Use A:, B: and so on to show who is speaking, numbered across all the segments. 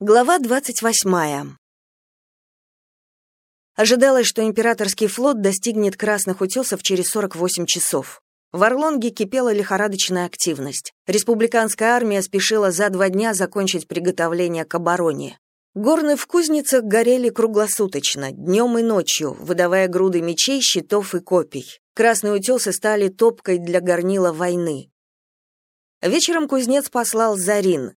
A: Глава 28. Ожидалось, что императорский флот достигнет Красных утесов через 48 часов. В Орлонге кипела лихорадочная активность. Республиканская армия спешила за два дня закончить приготовление к обороне. Горны в кузницах горели круглосуточно, днем и ночью, выдавая груды мечей, щитов и копий. Красные утесы стали топкой для горнила войны. Вечером кузнец послал Зарин,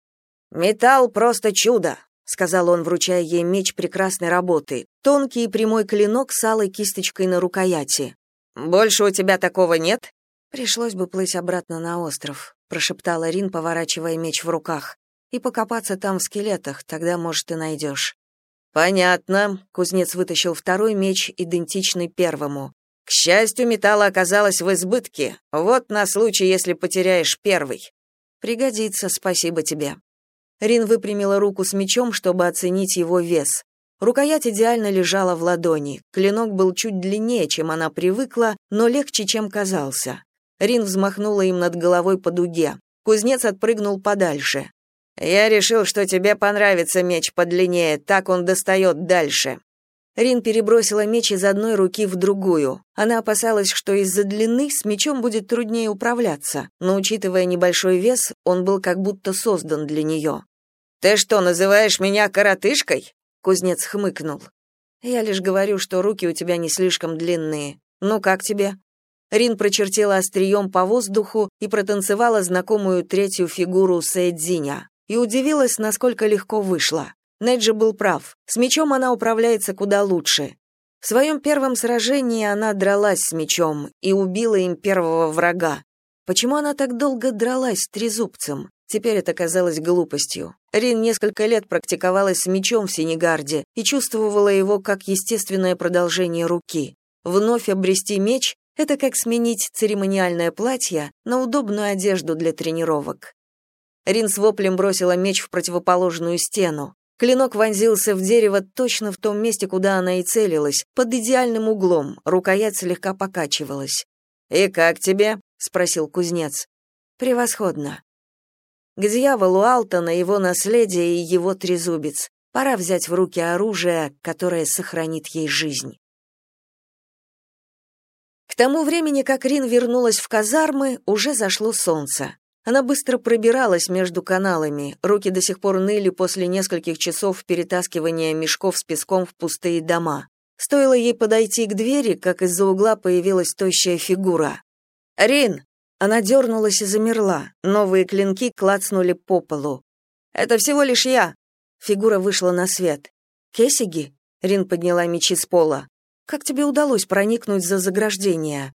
A: «Металл просто чудо», — сказал он, вручая ей меч прекрасной работы, тонкий и прямой клинок с алой кисточкой на рукояти. «Больше у тебя такого нет?» «Пришлось бы плыть обратно на остров», — прошептала Рин, поворачивая меч в руках. «И покопаться там в скелетах, тогда, может, и найдешь». «Понятно», — кузнец вытащил второй меч, идентичный первому. «К счастью, металла оказалось в избытке. Вот на случай, если потеряешь первый». «Пригодится, спасибо тебе», Рин выпрямила руку с мечом, чтобы оценить его вес. Рукоять идеально лежала в ладони. Клинок был чуть длиннее, чем она привыкла, но легче, чем казался. Рин взмахнула им над головой по дуге. Кузнец отпрыгнул подальше. «Я решил, что тебе понравится меч подлиннее, так он достает дальше». Рин перебросила меч из одной руки в другую. Она опасалась, что из-за длины с мечом будет труднее управляться, но, учитывая небольшой вес, он был как будто создан для нее. «Ты что, называешь меня коротышкой?» Кузнец хмыкнул. «Я лишь говорю, что руки у тебя не слишком длинные. Ну, как тебе?» Рин прочертила острием по воздуху и протанцевала знакомую третью фигуру Сэдзиня. И удивилась, насколько легко вышло. Неджи был прав. С мечом она управляется куда лучше. В своем первом сражении она дралась с мечом и убила им первого врага. Почему она так долго дралась с трезубцем? Теперь это казалось глупостью. Рин несколько лет практиковалась с мечом в Сенегарде и чувствовала его как естественное продолжение руки. Вновь обрести меч — это как сменить церемониальное платье на удобную одежду для тренировок. Рин с воплем бросила меч в противоположную стену. Клинок вонзился в дерево точно в том месте, куда она и целилась, под идеальным углом, рукоять слегка покачивалась. «И как тебе?» — спросил кузнец. «Превосходно. К дьяволу Алтона, его наследие и его трезубец. Пора взять в руки оружие, которое сохранит ей жизнь. К тому времени, как Рин вернулась в казармы, уже зашло солнце. Она быстро пробиралась между каналами, руки до сих пор ныли после нескольких часов перетаскивания мешков с песком в пустые дома. Стоило ей подойти к двери, как из-за угла появилась тощая фигура. «Рин!» Она дернулась и замерла. Новые клинки клацнули по полу. «Это всего лишь я!» Фигура вышла на свет. «Кесиги?» Рин подняла мечи с пола. «Как тебе удалось проникнуть за заграждение?»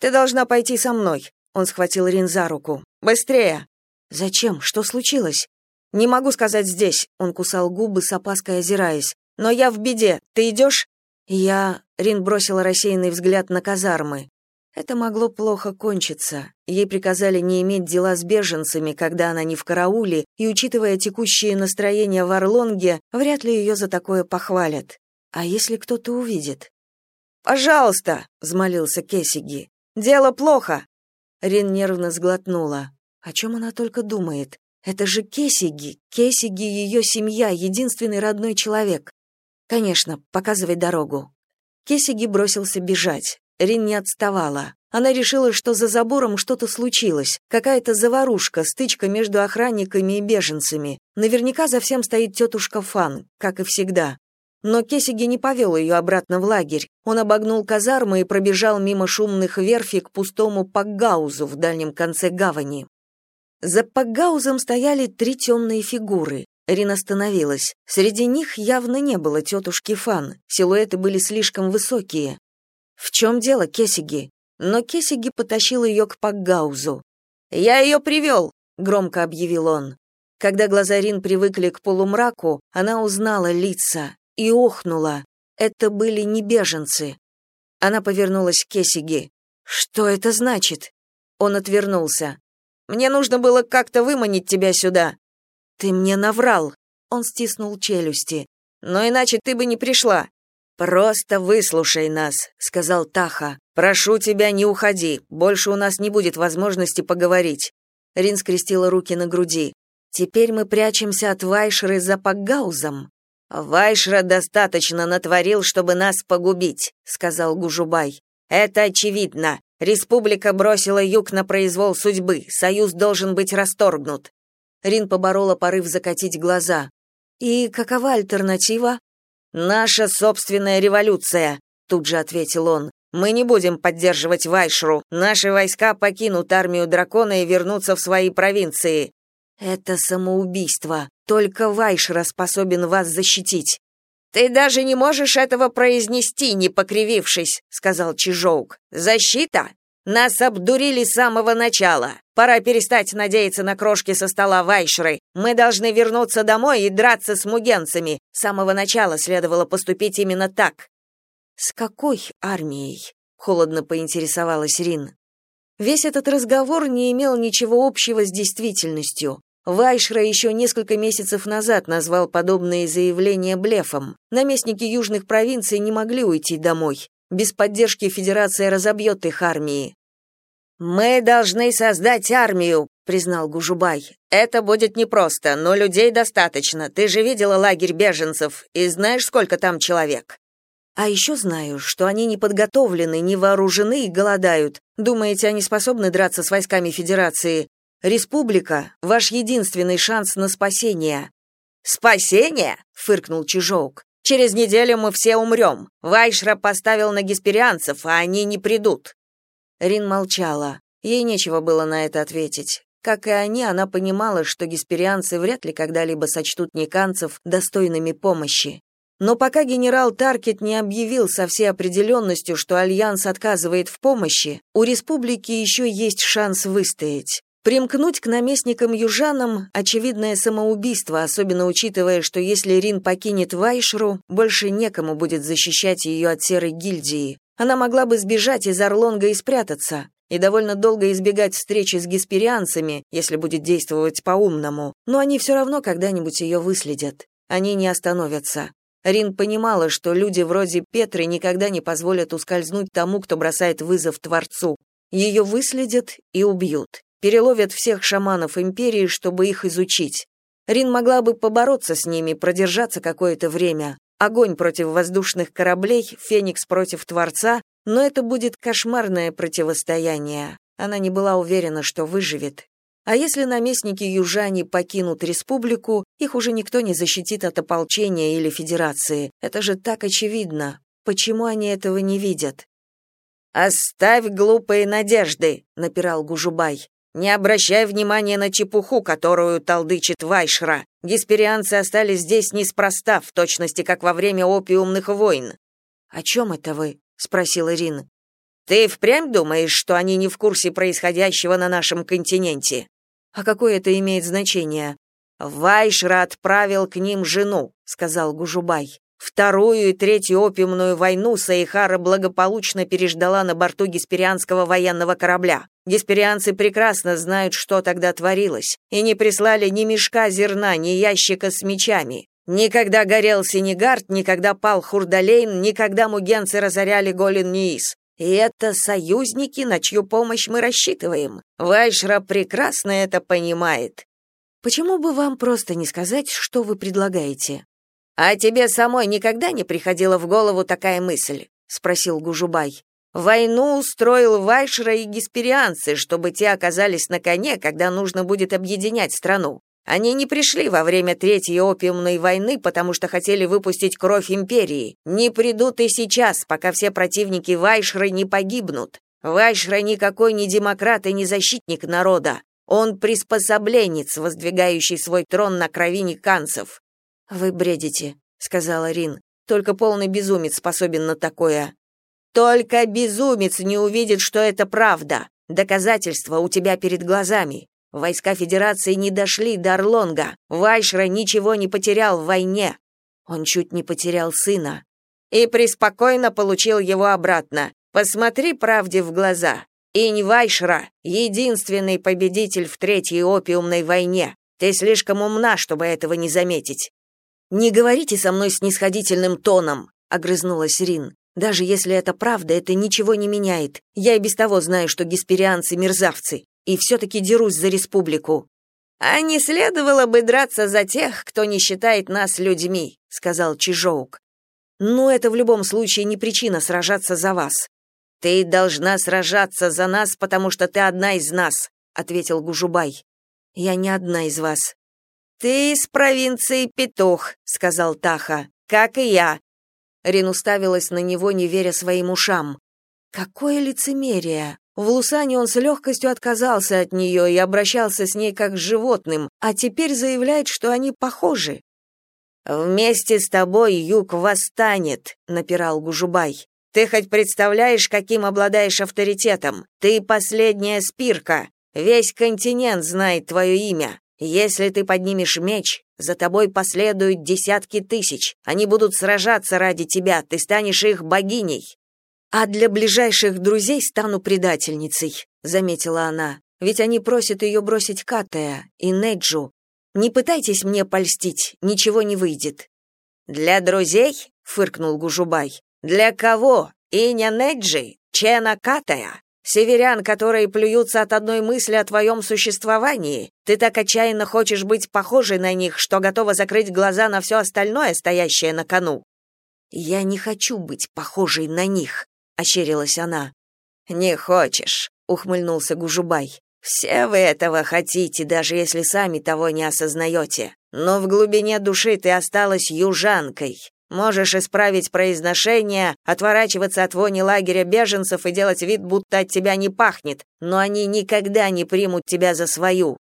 A: «Ты должна пойти со мной», — он схватил Рин за руку. «Быстрее!» «Зачем? Что случилось?» «Не могу сказать здесь», — он кусал губы, с опаской озираясь. «Но я в беде. Ты идешь?» «Я...» — Рин бросила рассеянный взгляд на казармы. Это могло плохо кончиться. Ей приказали не иметь дела с беженцами, когда она не в карауле, и, учитывая текущее настроение в Орлонге, вряд ли ее за такое похвалят. А если кто-то увидит? «Пожалуйста!» — взмолился Кесиги. «Дело плохо!» Рин нервно сглотнула. О чем она только думает? Это же Кесиги, Кесиги ее семья, единственный родной человек. Конечно, показывай дорогу. Кесиги бросился бежать. Рин не отставала. Она решила, что за забором что-то случилось, какая-то заварушка, стычка между охранниками и беженцами. Наверняка за всем стоит тетушка Фан, как и всегда. Но Кесиги не повел ее обратно в лагерь. Он обогнул казармы и пробежал мимо шумных верфей к пустому Пакгаузу в дальнем конце гавани. За Пакгаузом стояли три темные фигуры. Рин остановилась. Среди них явно не было тетушки Фан, силуэты были слишком высокие. «В чем дело, Кесиги?» Но Кесиги потащил ее к Пакгаузу. «Я ее привел!» — громко объявил он. Когда глаза Рин привыкли к полумраку, она узнала лица и охнула. Это были не беженцы. Она повернулась к Кесиги. «Что это значит?» Он отвернулся. «Мне нужно было как-то выманить тебя сюда». «Ты мне наврал!» Он стиснул челюсти. «Но иначе ты бы не пришла. «Просто выслушай нас», — сказал Таха. «Прошу тебя, не уходи. Больше у нас не будет возможности поговорить». Рин скрестила руки на груди. Теперь мы прячемся от Вайшры за Пакгаузом. Вайшра достаточно натворил, чтобы нас погубить, сказал Гужубай. Это очевидно. Республика бросила юг на произвол судьбы. Союз должен быть расторгнут. Рин поборола порыв закатить глаза. И какова альтернатива? Наша собственная революция, тут же ответил он. Мы не будем поддерживать Вайшру. Наши войска покинут армию дракона и вернутся в свои провинции. Это самоубийство. Только Вайшра способен вас защитить. Ты даже не можешь этого произнести, не покривившись, сказал Чижоук. Защита? Нас обдурили с самого начала. Пора перестать надеяться на крошки со стола Вайшры. Мы должны вернуться домой и драться с мугенцами. С самого начала следовало поступить именно так. С какой армией? холодно поинтересовалась Рин. Весь этот разговор не имел ничего общего с действительностью. Вайшра еще несколько месяцев назад назвал подобные заявления блефом. Наместники южных провинций не могли уйти домой. Без поддержки Федерация разобьет их армии. «Мы должны создать армию», — признал Гужубай. «Это будет непросто, но людей достаточно. Ты же видела лагерь беженцев и знаешь, сколько там человек?» «А еще знаю, что они не подготовлены, не вооружены и голодают. Думаете, они способны драться с войсками Федерации? Республика — ваш единственный шанс на спасение». «Спасение?» — фыркнул Чижоук. «Через неделю мы все умрем. Вайшра поставил на гесперианцев, а они не придут». Рин молчала. Ей нечего было на это ответить. Как и они, она понимала, что гесперианцы вряд ли когда-либо сочтут никанцев достойными помощи. Но пока генерал Таркет не объявил со всей определенностью, что Альянс отказывает в помощи, у республики еще есть шанс выстоять. Примкнуть к наместникам-южанам – очевидное самоубийство, особенно учитывая, что если Рин покинет Вайшру, больше некому будет защищать ее от серой гильдии. Она могла бы сбежать из Орлонга и спрятаться, и довольно долго избегать встречи с гесперианцами, если будет действовать по-умному, но они все равно когда-нибудь ее выследят. Они не остановятся. Рин понимала, что люди вроде Петры никогда не позволят ускользнуть тому, кто бросает вызов Творцу. Ее выследят и убьют переловят всех шаманов империи, чтобы их изучить. Рин могла бы побороться с ними, продержаться какое-то время. Огонь против воздушных кораблей, Феникс против Творца, но это будет кошмарное противостояние. Она не была уверена, что выживет. А если наместники южане покинут республику, их уже никто не защитит от ополчения или федерации. Это же так очевидно. Почему они этого не видят? «Оставь глупые надежды», — напирал Гужубай. Не обращай внимания на чепуху, которую толдычит Вайшра. Гесперианцы остались здесь неспроста, в точности как во время опиумных войн. О чем это вы? спросил Ирин. Ты впрямь думаешь, что они не в курсе происходящего на нашем континенте? А какое это имеет значение? Вайшра отправил к ним жену, сказал Гужубай. Вторую и третью опиумную войну Саихара благополучно переждала на борту гесперианского военного корабля. Гесперианцы прекрасно знают, что тогда творилось, и не прислали ни мешка зерна, ни ящика с мечами. Никогда горел Синегард, никогда пал Хурдалейн, никогда мугенцы разоряли Голен-Ниис. И это союзники, на чью помощь мы рассчитываем. Вайшра прекрасно это понимает. Почему бы вам просто не сказать, что вы предлагаете? А тебе самой никогда не приходила в голову такая мысль? спросил Гужубай. Войну устроил Вайшера и гесперианцы, чтобы те оказались на коне, когда нужно будет объединять страну. Они не пришли во время Третьей опиумной войны, потому что хотели выпустить кровь империи. Не придут и сейчас, пока все противники Вайшера не погибнут. Вайшера никакой не демократ и не защитник народа. Он приспособленец, воздвигающий свой трон на крови никанцев. «Вы бредите», — сказала Рин. «Только полный безумец способен на такое». «Только безумец не увидит, что это правда. Доказательства у тебя перед глазами. Войска Федерации не дошли до Орлонга. Вайшра ничего не потерял в войне. Он чуть не потерял сына. И преспокойно получил его обратно. Посмотри правде в глаза. Инь Вайшра — единственный победитель в Третьей опиумной войне. Ты слишком умна, чтобы этого не заметить. «Не говорите со мной снисходительным тоном», — огрызнулась Рин. «Даже если это правда, это ничего не меняет. Я и без того знаю, что гесперианцы — мерзавцы, и все-таки дерусь за республику». А не следовало бы драться за тех, кто не считает нас людьми, сказал Чижоук. Но это в любом случае не причина сражаться за вас. Ты должна сражаться за нас, потому что ты одна из нас, ответил Гужубай. Я не одна из вас. Ты из провинции Петух, сказал Таха. Как и я. Рин уставилась на него, не веря своим ушам. Какое лицемерие! В Лусане он с легкостью отказался от нее и обращался с ней как с животным, а теперь заявляет, что они похожи. «Вместе с тобой юг восстанет», — напирал Гужубай. «Ты хоть представляешь, каким обладаешь авторитетом? Ты последняя спирка. Весь континент знает твое имя. Если ты поднимешь меч, за тобой последуют десятки тысяч. Они будут сражаться ради тебя, ты станешь их богиней. А для ближайших друзей стану предательницей, заметила она. Ведь они просят ее бросить Катая и Неджу, не пытайтесь мне польстить, ничего не выйдет. Для друзей? фыркнул Гужубай. Для кого? Иня Неджи, Чена Катая, северян, которые плюются от одной мысли о твоем существовании. Ты так отчаянно хочешь быть похожей на них, что готова закрыть глаза на все остальное, стоящее на кону. Я не хочу быть похожей на них, ощерилась она. Не хочешь, ухмыльнулся Гужубай. Все вы этого хотите, даже если сами того не осознаете. Но в глубине души ты осталась южанкой. Можешь исправить произношение, отворачиваться от вони лагеря беженцев и делать вид, будто от тебя не пахнет, но они никогда не примут тебя за свою.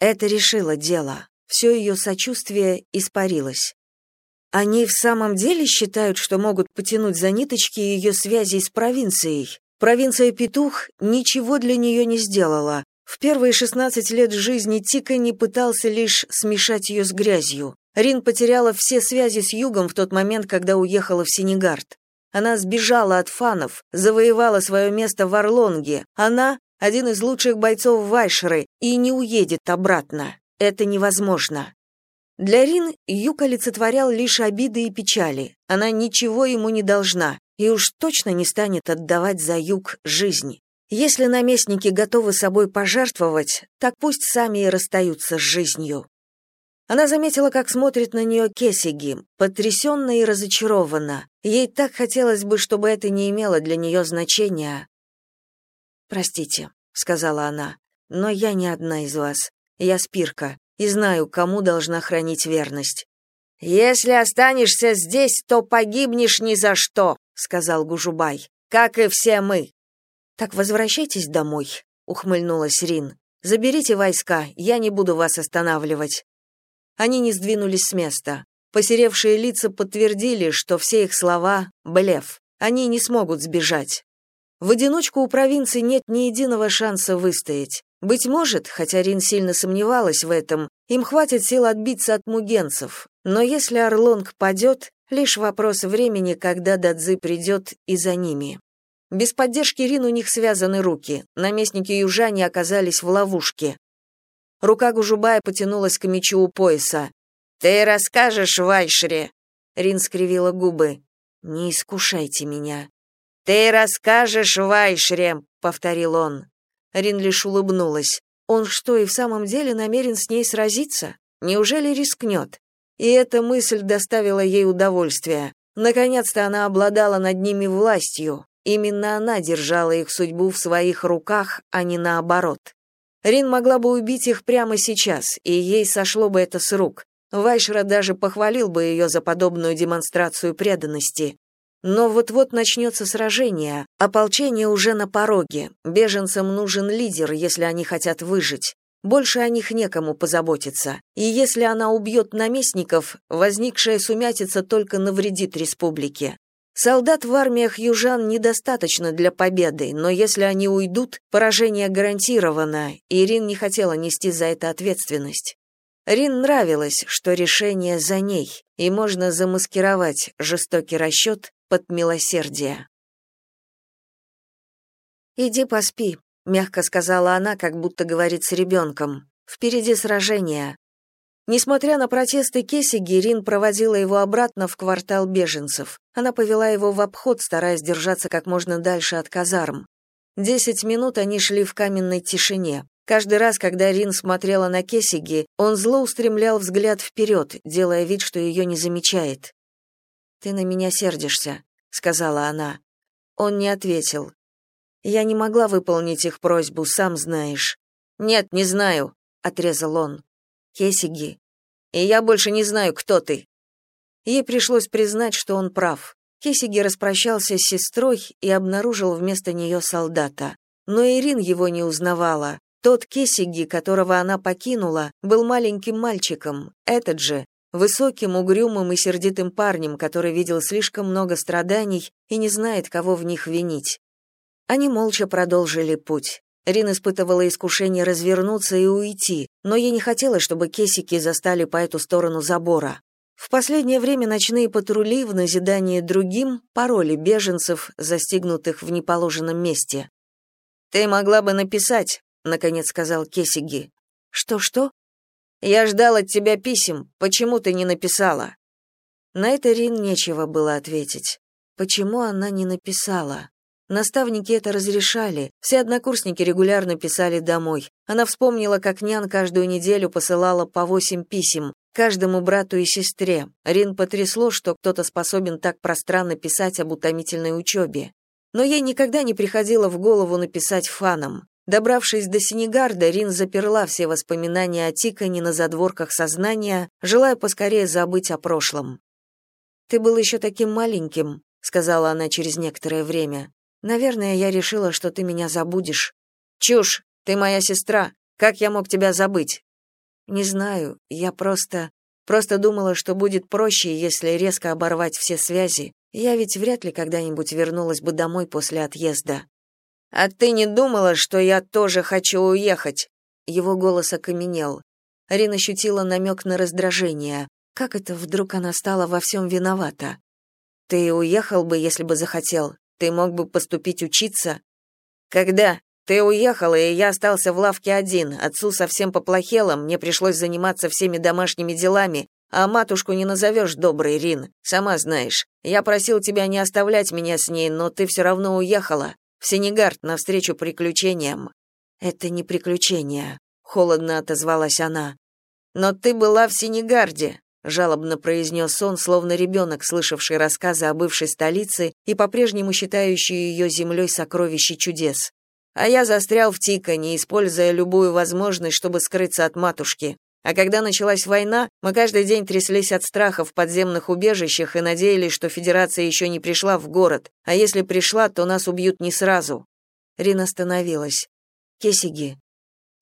A: Это решило дело. Все ее сочувствие испарилось. Они в самом деле считают, что могут потянуть за ниточки ее связей с провинцией. Провинция Петух ничего для нее не сделала. В первые 16 лет жизни Тика не пытался лишь смешать ее с грязью. Рин потеряла все связи с югом в тот момент, когда уехала в Сенегард. Она сбежала от фанов, завоевала свое место в Орлонге. Она — один из лучших бойцов Вайшеры и не уедет обратно. Это невозможно. Для Рин юг олицетворял лишь обиды и печали. Она ничего ему не должна и уж точно не станет отдавать за юг жизни. Если наместники готовы собой пожертвовать, так пусть сами и расстаются с жизнью. Она заметила, как смотрит на нее Кесиги, потрясенно и разочарованно. Ей так хотелось бы, чтобы это не имело для нее значения. «Простите», — сказала она, — «но я не одна из вас. Я спирка и знаю, кому должна хранить верность». «Если останешься здесь, то погибнешь ни за что», сказал Гужубай. Как и все мы. Так возвращайтесь домой, ухмыльнулась Рин. Заберите войска, я не буду вас останавливать. Они не сдвинулись с места. Посеревшие лица подтвердили, что все их слова блеф. Они не смогут сбежать. В одиночку у провинции нет ни единого шанса выстоять. Быть может, хотя Рин сильно сомневалась в этом, им хватит сил отбиться от мугенцев. Но если Орлонг падет, Лишь вопрос времени, когда Дадзи придет и за ними. Без поддержки Рин у них связаны руки. Наместники южане оказались в ловушке. Рука Гужубая потянулась к мечу у пояса. «Ты расскажешь Вайшре?» Рин скривила губы. «Не искушайте меня». «Ты расскажешь Вайшре», — повторил он. Рин лишь улыбнулась. Он что, и в самом деле намерен с ней сразиться? Неужели рискнет? И эта мысль доставила ей удовольствие. Наконец-то она обладала над ними властью. Именно она держала их судьбу в своих руках, а не наоборот. Рин могла бы убить их прямо сейчас, и ей сошло бы это с рук. Вайшера даже похвалил бы ее за подобную демонстрацию преданности. Но вот-вот начнется сражение, ополчение уже на пороге, беженцам нужен лидер, если они хотят выжить. Больше о них некому позаботиться. И если она убьет наместников, возникшая сумятица только навредит республике. Солдат в армиях южан недостаточно для победы, но если они уйдут, поражение гарантировано, и Рин не хотела нести за это ответственность. Рин нравилось, что решение за ней, и можно замаскировать жестокий расчет под милосердие. «Иди поспи», мягко сказала она, как будто говорит с ребенком. Впереди сражение. Несмотря на протесты Кеси, Герин проводила его обратно в квартал беженцев. Она повела его в обход, стараясь держаться как можно дальше от казарм. Десять минут они шли в каменной тишине. Каждый раз, когда Рин смотрела на Кесиги, он зло устремлял взгляд вперед, делая вид, что ее не замечает. «Ты на меня сердишься», — сказала она. Он не ответил. «Я не могла выполнить их просьбу, сам знаешь». «Нет, не знаю», — отрезал он. «Кесиги. И я больше не знаю, кто ты». Ей пришлось признать, что он прав. Кесиги распрощался с сестрой и обнаружил вместо нее солдата. Но Ирин его не узнавала. Тот Кесиги, которого она покинула, был маленьким мальчиком, этот же — высоким, угрюмым и сердитым парнем, который видел слишком много страданий и не знает, кого в них винить. Они молча продолжили путь. Рин испытывала искушение развернуться и уйти, но ей не хотелось, чтобы кесики застали по эту сторону забора. В последнее время ночные патрули в назидание другим пароли беженцев, застигнутых в неположенном месте. «Ты могла бы написать», наконец сказал Кесиги. Что-что? Я ждал от тебя писем. Почему ты не написала? На это Рин нечего было ответить. Почему она не написала? Наставники это разрешали. Все однокурсники регулярно писали домой. Она вспомнила, как Нян каждую неделю посылала по восемь писем, каждому брату и сестре. Рин потрясло, что кто-то способен так пространно писать об утомительной учебе. Но ей никогда не приходило в голову написать фанам. Добравшись до Синегарда, Рин заперла все воспоминания о Тикане на задворках сознания, желая поскорее забыть о прошлом. «Ты был еще таким маленьким», — сказала она через некоторое время. «Наверное, я решила, что ты меня забудешь». «Чушь! Ты моя сестра! Как я мог тебя забыть?» «Не знаю, я просто... Просто думала, что будет проще, если резко оборвать все связи. Я ведь вряд ли когда-нибудь вернулась бы домой после отъезда. «А ты не думала, что я тоже хочу уехать?» Его голос окаменел. Рина ощутила намек на раздражение. Как это вдруг она стала во всем виновата? «Ты уехал бы, если бы захотел? Ты мог бы поступить учиться?» «Когда? Ты уехала, и я остался в лавке один. Отцу совсем поплохело, мне пришлось заниматься всеми домашними делами, а матушку не назовешь доброй, Рин, сама знаешь. Я просил тебя не оставлять меня с ней, но ты все равно уехала. В Сенегард навстречу приключениям. Это не приключения, холодно отозвалась она. Но ты была в Сенегарде, жалобно произнес он, словно ребенок, слышавший рассказы о бывшей столице и по-прежнему считающий ее землей сокровищей чудес. А я застрял в Тикане, используя любую возможность, чтобы скрыться от матушки. А когда началась война, мы каждый день тряслись от страха в подземных убежищах и надеялись, что Федерация еще не пришла в город, а если пришла, то нас убьют не сразу. Рин остановилась. Кесиги.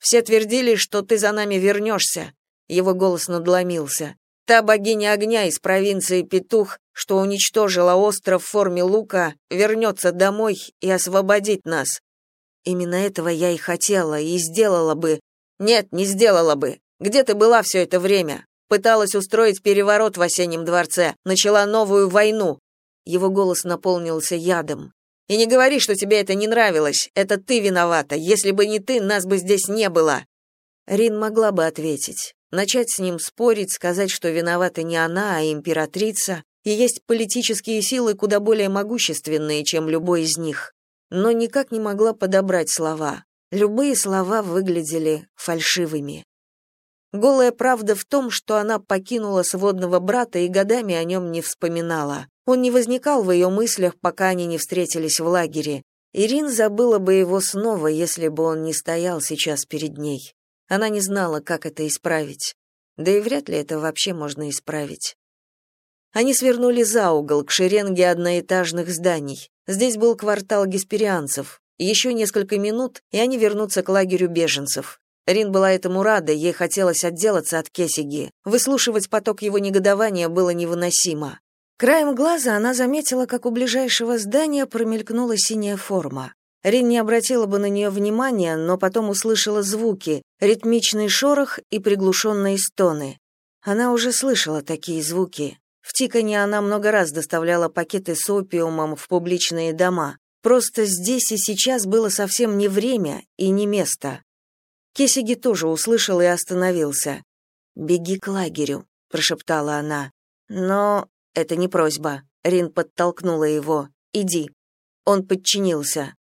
A: Все твердили, что ты за нами вернешься». Его голос надломился. Та богиня огня из провинции Петух, что уничтожила остров в форме лука, вернется домой и освободит нас. Именно этого я и хотела, и сделала бы. Нет, не сделала бы. Где ты была все это время? Пыталась устроить переворот в осеннем дворце, начала новую войну. Его голос наполнился ядом. И не говори, что тебе это не нравилось. Это ты виновата. Если бы не ты, нас бы здесь не было. Рин могла бы ответить, начать с ним спорить, сказать, что виновата не она, а императрица, и есть политические силы куда более могущественные, чем любой из них. Но никак не могла подобрать слова. Любые слова выглядели фальшивыми. Голая правда в том, что она покинула сводного брата и годами о нем не вспоминала. Он не возникал в ее мыслях, пока они не встретились в лагере. Ирин забыла бы его снова, если бы он не стоял сейчас перед ней. Она не знала, как это исправить. Да и вряд ли это вообще можно исправить. Они свернули за угол, к шеренге одноэтажных зданий. Здесь был квартал гесперианцев. Еще несколько минут, и они вернутся к лагерю беженцев. Рин была этому рада, ей хотелось отделаться от Кесиги. Выслушивать поток его негодования было невыносимо. Краем глаза она заметила, как у ближайшего здания промелькнула синяя форма. Рин не обратила бы на нее внимания, но потом услышала звуки, ритмичный шорох и приглушенные стоны. Она уже слышала такие звуки. В Тикане она много раз доставляла пакеты с опиумом в публичные дома. Просто здесь и сейчас было совсем не время и не место. Кесиги тоже услышал и остановился. «Беги к лагерю», — прошептала она. «Но это не просьба». Рин подтолкнула его. «Иди». Он подчинился.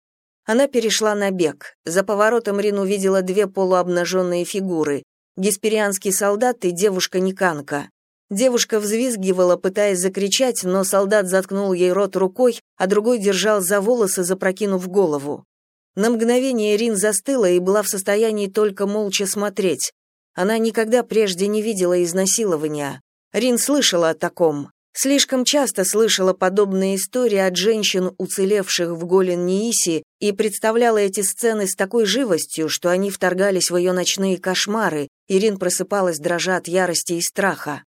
A: Она перешла на бег. За поворотом Рин увидела две полуобнаженные фигуры — гесперианский солдат и девушка-никанка. Девушка взвизгивала, пытаясь закричать, но солдат заткнул ей рот рукой, а другой держал за волосы, запрокинув голову. На мгновение Рин застыла и была в состоянии только молча смотреть. Она никогда прежде не видела изнасилования. Рин слышала о таком. Слишком часто слышала подобные истории от женщин, уцелевших в голен Неиси, и представляла эти сцены с такой живостью, что они вторгались в ее ночные кошмары, и Рин просыпалась дрожа от ярости и страха.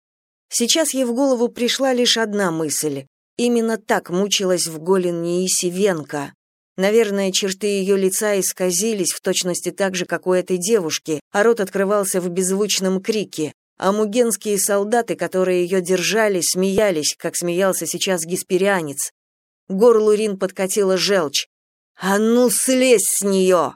A: Сейчас ей в голову пришла лишь одна мысль. Именно так мучилась в голен Неиси Венка. Наверное, черты ее лица исказились в точности так же, как у этой девушки, а рот открывался в беззвучном крике. А мугенские солдаты, которые ее держали, смеялись, как смеялся сейчас гесперианец. Горлу Рин подкатила желчь. «А ну, слезь с нее!»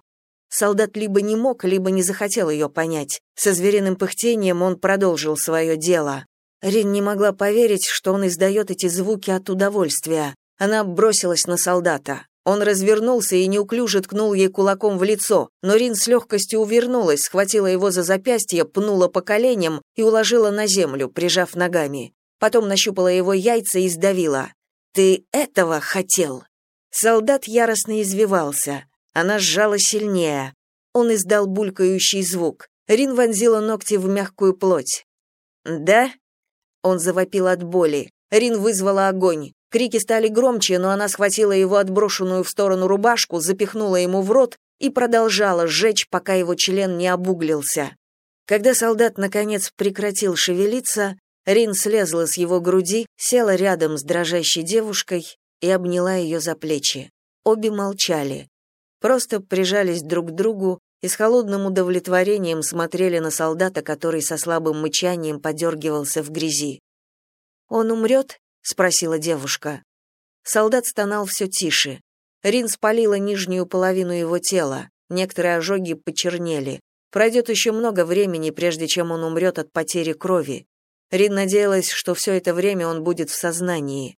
A: Солдат либо не мог, либо не захотел ее понять. Со звериным пыхтением он продолжил свое дело. Рин не могла поверить, что он издает эти звуки от удовольствия. Она бросилась на солдата. Он развернулся и неуклюже ткнул ей кулаком в лицо, но Рин с легкостью увернулась, схватила его за запястье, пнула по коленям и уложила на землю, прижав ногами. Потом нащупала его яйца и сдавила. «Ты этого хотел?» Солдат яростно извивался. Она сжала сильнее. Он издал булькающий звук. Рин вонзила ногти в мягкую плоть. «Да?» Он завопил от боли. Рин вызвала огонь. Крики стали громче, но она схватила его отброшенную в сторону рубашку, запихнула ему в рот и продолжала сжечь, пока его член не обуглился. Когда солдат наконец прекратил шевелиться, Рин слезла с его груди, села рядом с дрожащей девушкой и обняла ее за плечи. Обе молчали. Просто прижались друг к другу и с холодным удовлетворением смотрели на солдата, который со слабым мычанием подергивался в грязи. «Он умрет?» — спросила девушка. Солдат стонал все тише. Рин спалила нижнюю половину его тела, некоторые ожоги почернели. Пройдет еще много времени, прежде чем он умрет от потери крови. Рин надеялась, что все это время он будет в сознании.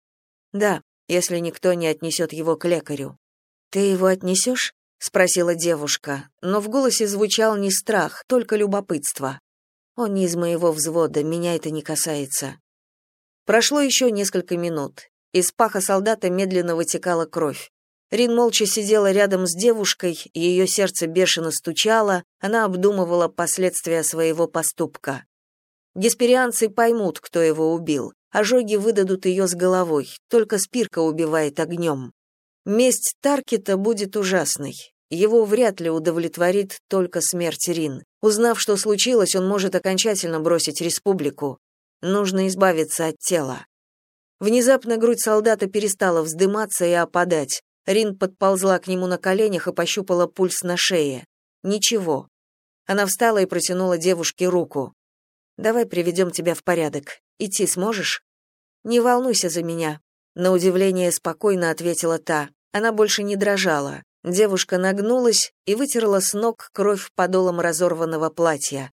A: Да, если никто не отнесет его к лекарю. «Ты его отнесешь?» — спросила девушка, но в голосе звучал не страх, только любопытство. «Он не из моего взвода, меня это не касается». Прошло еще несколько минут. Из паха солдата медленно вытекала кровь. Рин молча сидела рядом с девушкой, ее сердце бешено стучало, она обдумывала последствия своего поступка. Гесперианцы поймут, кто его убил. Ожоги выдадут ее с головой, только спирка убивает огнем. Месть Таркета будет ужасной. Его вряд ли удовлетворит только смерть Рин. Узнав, что случилось, он может окончательно бросить республику. Нужно избавиться от тела. Внезапно грудь солдата перестала вздыматься и опадать. Рин подползла к нему на коленях и пощупала пульс на шее. Ничего. Она встала и протянула девушке руку. «Давай приведем тебя в порядок. Идти сможешь?» «Не волнуйся за меня», — на удивление спокойно ответила та. Она больше не дрожала. Девушка нагнулась и вытерла с ног кровь подолом разорванного платья.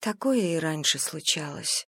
A: Такое и раньше случалось.